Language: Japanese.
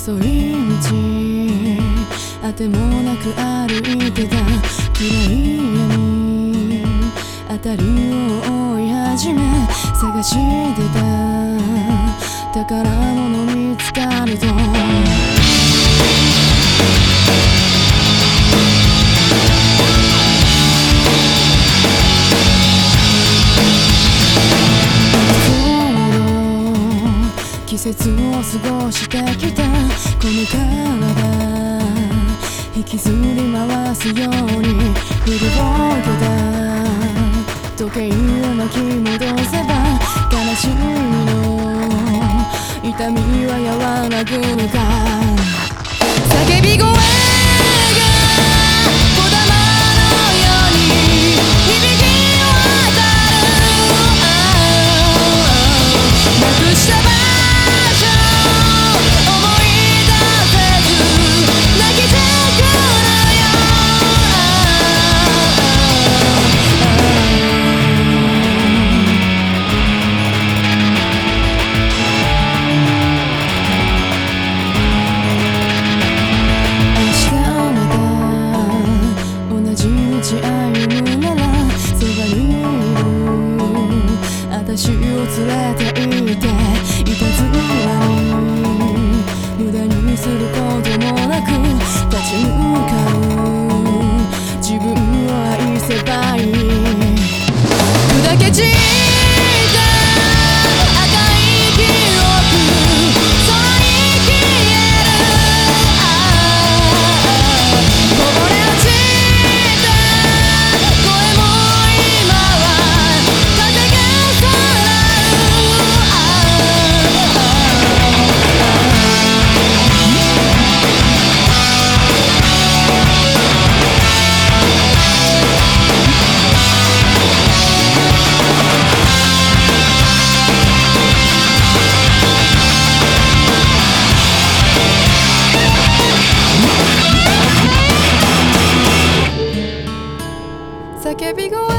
細い道あてもなく歩いてた暗い闇あたりを追い始め探してた。宝物見つかると節を過ごしてきた。この体引きずり回すように振りぼけた。時計を巻き戻せば悲しみの。痛みは和らぐのか。忘れていていたずらに無駄にすることもなく立ち向かう que Go!